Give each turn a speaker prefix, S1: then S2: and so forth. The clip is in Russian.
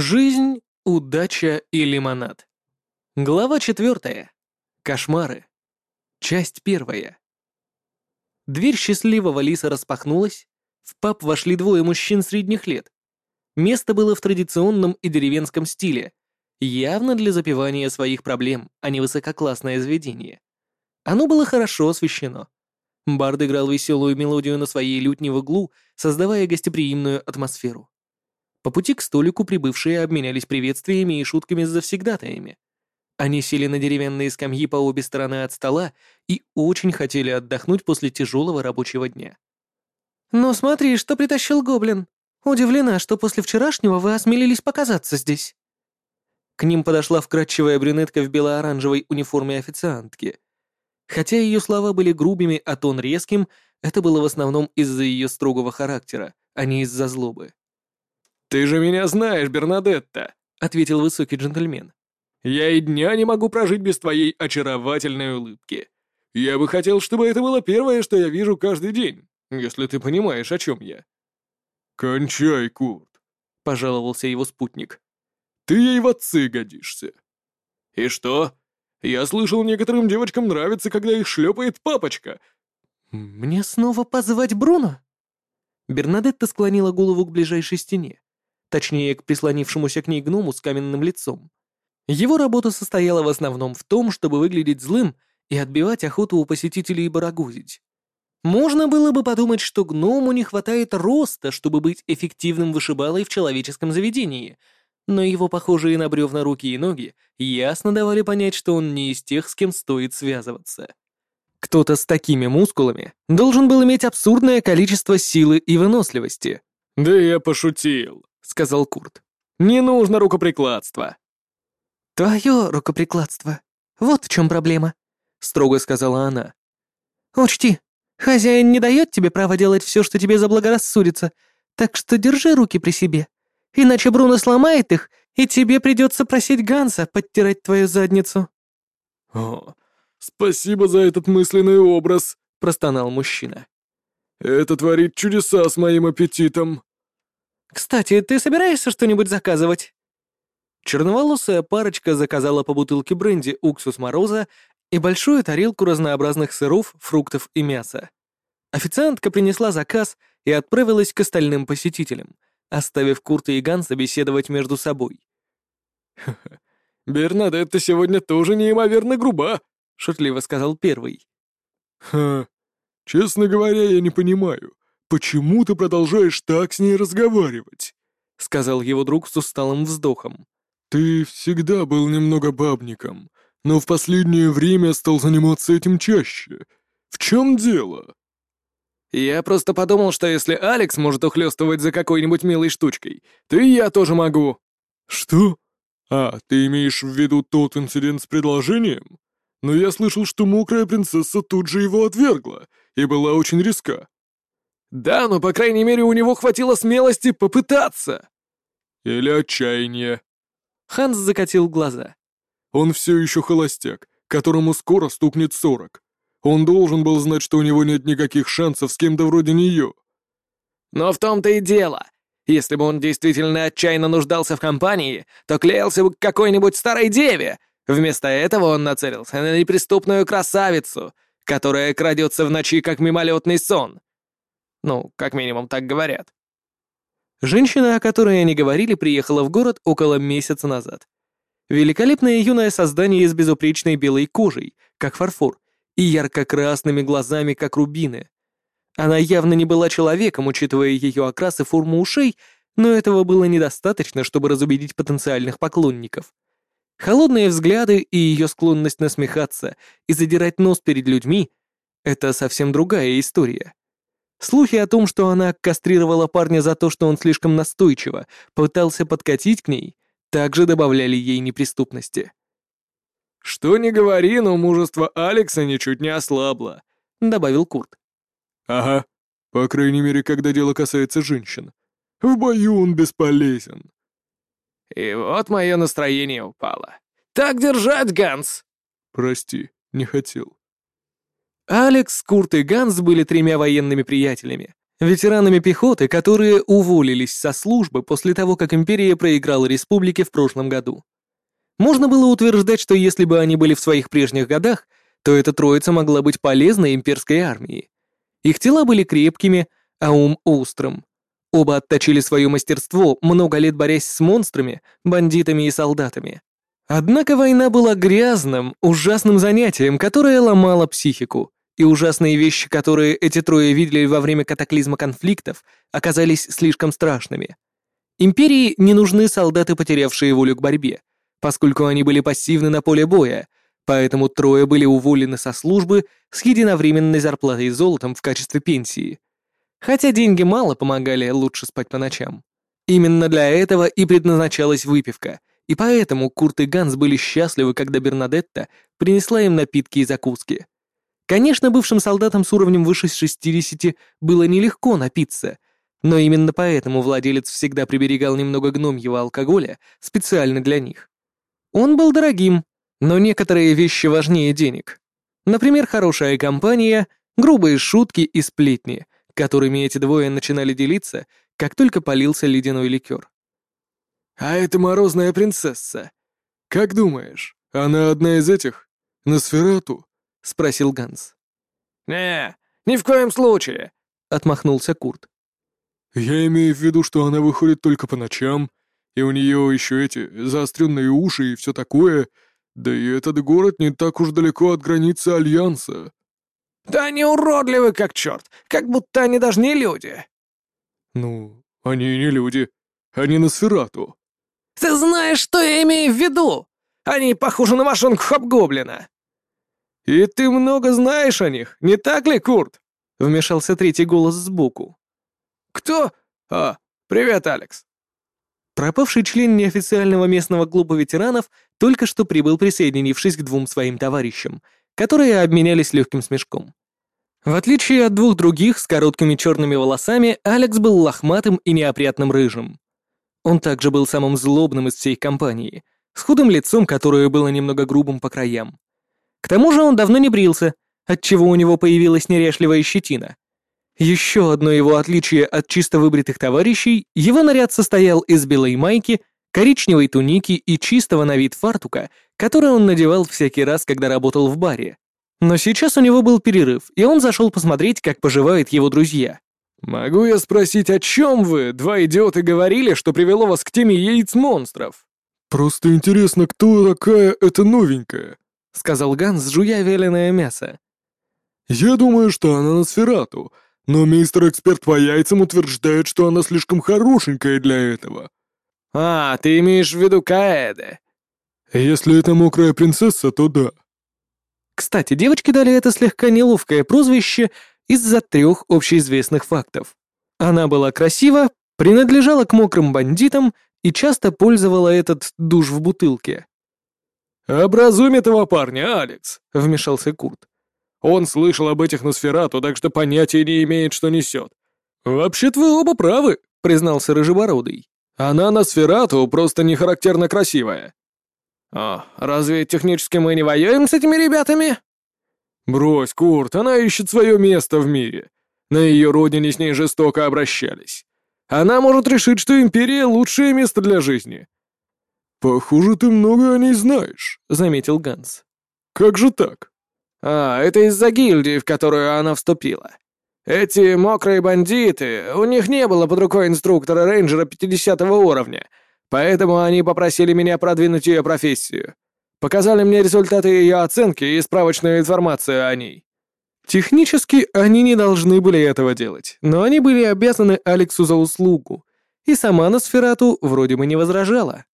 S1: Жизнь, удача и лимонад. Глава четвертая. Кошмары. Часть первая. Дверь счастливого лиса распахнулась. В паб вошли двое мужчин средних лет. Место было в традиционном и деревенском стиле, явно для запивания своих проблем, а не высококлассное заведение. Оно было хорошо освещено. Бард играл веселую мелодию на своей лютне в углу, создавая гостеприимную атмосферу. По пути к столику прибывшие обменялись приветствиями и шутками с завсегдатаями. Они сели на деревянные скамьи по обе стороны от стола и очень хотели отдохнуть после тяжелого рабочего дня. «Ну смотри, что притащил гоблин. Удивлена, что после вчерашнего вы осмелились показаться здесь». К ним подошла вкрадчивая брюнетка в бело-оранжевой униформе официантки. Хотя ее слова были грубыми, а тон резким, это было в основном из-за ее строгого характера, а не из-за злобы.
S2: «Ты же меня знаешь, Бернадетта», — ответил высокий джентльмен. «Я и дня не могу прожить без твоей очаровательной улыбки. Я бы хотел, чтобы это было первое, что я вижу каждый день, если ты понимаешь, о чем я». «Кончай, Курт», — пожаловался его спутник. «Ты ей в отцы годишься». «И что? Я слышал, некоторым девочкам нравится, когда их шлепает папочка».
S1: «Мне снова позвать Бруно?» Бернадетта склонила голову к ближайшей стене точнее, к прислонившемуся к ней гному с каменным лицом. Его работа состояла в основном в том, чтобы выглядеть злым и отбивать охоту у посетителей барагузить. Можно было бы подумать, что гному не хватает роста, чтобы быть эффективным вышибалой в человеческом заведении, но его похожие на бревна руки и ноги ясно давали понять, что он не из тех, с кем стоит связываться. Кто-то с такими мускулами должен был иметь абсурдное количество силы и выносливости.
S2: «Да я пошутил», сказал Курт. «Не нужно рукоприкладства».
S1: «Твое рукоприкладство. Вот в чем проблема», — строго сказала она. «Учти, хозяин не дает тебе права делать все, что тебе заблагорассудится, так что держи руки при себе, иначе Бруно сломает их, и тебе придется просить Ганса подтирать твою задницу».
S2: «О, спасибо за этот мысленный образ», — простонал мужчина. «Это творит чудеса с моим аппетитом».
S1: «Кстати, ты собираешься что-нибудь заказывать?» Черноволосая парочка заказала по бутылке бренди «Уксус Мороза» и большую тарелку разнообразных сыров, фруктов и мяса. Официантка принесла заказ и отправилась к остальным посетителям, оставив Курта и Ганса беседовать между собой.
S2: «Ха-ха, Бернадетта сегодня тоже неимоверно груба», — шутливо сказал первый. «Ха, честно говоря, я не понимаю, «Почему ты продолжаешь так с ней разговаривать?» — сказал его друг с усталым вздохом. «Ты всегда был немного бабником, но в последнее время стал заниматься этим чаще. В чем дело?»
S1: «Я просто подумал, что если Алекс может ухлёстывать за какой-нибудь милой штучкой, то и я тоже могу».
S2: «Что? А, ты имеешь в виду тот инцидент с предложением? Но я слышал, что мокрая принцесса тут же его отвергла и была очень резка.
S1: Да, но по крайней мере у него хватило смелости попытаться.
S2: Или отчаяния.
S1: Ханс закатил глаза.
S2: Он все еще холостяк, которому скоро стукнет сорок. Он должен был знать, что у него нет никаких шансов с кем-то вроде нее.
S1: Но в том-то и дело. Если бы он действительно отчаянно нуждался в компании, то клеился бы к какой-нибудь старой деве. Вместо этого он нацелился на неприступную красавицу, которая крадется в ночи, как мимолетный сон. Ну, как минимум, так говорят. Женщина, о которой они говорили, приехала в город около месяца назад. Великолепное юное создание с безупречной белой кожей, как фарфор, и ярко-красными глазами, как рубины. Она явно не была человеком, учитывая ее окрас и форму ушей, но этого было недостаточно, чтобы разубедить потенциальных поклонников. Холодные взгляды и ее склонность насмехаться и задирать нос перед людьми — это совсем другая история. Слухи о том, что она кастрировала парня за то, что он слишком настойчиво пытался подкатить к ней, также добавляли ей неприступности.
S2: «Что ни говори, но мужество Алекса ничуть не ослабло», — добавил Курт. «Ага, по крайней мере, когда дело касается женщин. В бою он бесполезен».
S1: «И вот мое настроение упало. Так держать, Ганс!»
S2: «Прости, не хотел».
S1: Алекс, Курт и Ганс были тремя военными приятелями. ветеранами пехоты, которые уволились со службы после того, как Империя проиграла республике в прошлом году. Можно было утверждать, что если бы они были в своих прежних годах, то эта троица могла быть полезной имперской армии. Их тела были крепкими, а ум острым. Оба отточили свое мастерство, много лет борясь с монстрами, бандитами и солдатами. Однако война была грязным, ужасным занятием, которое ломало психику, и ужасные вещи, которые эти трое видели во время катаклизма конфликтов, оказались слишком страшными. Империи не нужны солдаты, потерявшие волю к борьбе, поскольку они были пассивны на поле боя, поэтому трое были уволены со службы с единовременной зарплатой золотом в качестве пенсии. Хотя деньги мало помогали лучше спать по ночам. Именно для этого и предназначалась выпивка, и поэтому Курт и Ганс были счастливы, когда Бернадетта принесла им напитки и закуски. Конечно, бывшим солдатам с уровнем выше 60 было нелегко напиться, но именно поэтому владелец всегда приберегал немного гномьего алкоголя специально для них. Он был дорогим, но некоторые вещи важнее денег. Например, хорошая компания, грубые шутки и сплетни, которыми эти двое начинали делиться, как только полился ледяной ликер.
S2: «А это морозная принцесса. Как думаешь, она одна из этих? Носферату?» — спросил Ганс.
S3: «Не, ни в коем случае», — отмахнулся Курт.
S2: «Я имею в виду, что она выходит только по ночам, и у нее еще эти заостренные уши и все такое, да и этот город не так уж далеко от границы Альянса».
S3: «Да они уродливы как черт, как будто они даже не люди».
S2: «Ну, они не люди, они на сферату».
S3: «Ты знаешь, что я имею в виду? Они похожи на машинку Хобгоблина».
S1: «И ты много знаешь о них, не так ли, Курт?» — вмешался третий голос сбоку.
S3: «Кто? А, привет, Алекс».
S1: Пропавший член неофициального местного клуба ветеранов только что прибыл, присоединившись к двум своим товарищам, которые обменялись легким смешком. В отличие от двух других с короткими черными волосами, Алекс был лохматым и неопрятным рыжим. Он также был самым злобным из всей компании, с худым лицом, которое было немного грубым по краям. К тому же он давно не брился, отчего у него появилась неряшливая щетина. Еще одно его отличие от чисто выбритых товарищей, его наряд состоял из белой майки, коричневой туники и чистого на вид фартука, который он надевал всякий раз, когда работал в баре. Но сейчас у него был перерыв, и он зашел посмотреть, как поживают его друзья.
S2: «Могу я спросить, о чем вы, два идиота, говорили, что привело вас к теме яиц монстров?» «Просто интересно, кто такая эта новенькая?»
S1: — сказал Ганс, жуя вяленое мясо.
S2: «Я думаю, что она на сферату, но мистер-эксперт по яйцам утверждает, что она слишком хорошенькая для этого».
S3: «А, ты имеешь в виду Каэде?»
S2: «Если это мокрая принцесса, то да».
S1: Кстати, девочки дали это слегка неловкое прозвище из-за трех общеизвестных фактов. Она была красива, принадлежала к мокрым бандитам и часто пользовала этот душ в бутылке.
S2: «Образуем этого парня, Алекс», — вмешался Курт. «Он слышал об этих Носферату, так что понятия не имеет, что несет». «Вообще-то вы оба правы», — признался Рыжебородый. «Она Носферату просто не характерно красивая».
S3: «О, разве технически мы не воюем с этими ребятами?»
S2: «Брось, Курт, она ищет свое место в мире. На ее родине с ней жестоко обращались. Она может решить, что Империя — лучшее место для жизни. «Похоже, ты много о ней знаешь», — заметил Ганс. «Как же так?»
S3: «А, это из-за гильдии, в которую она вступила. Эти мокрые бандиты, у них не было под рукой инструктора-рейнджера 50 уровня, поэтому они попросили меня продвинуть ее профессию. Показали мне результаты ее оценки и справочную информацию о ней».
S1: Технически они не должны были этого делать, но они были обязаны Алексу за услугу, и сама Носферату вроде бы не возражала.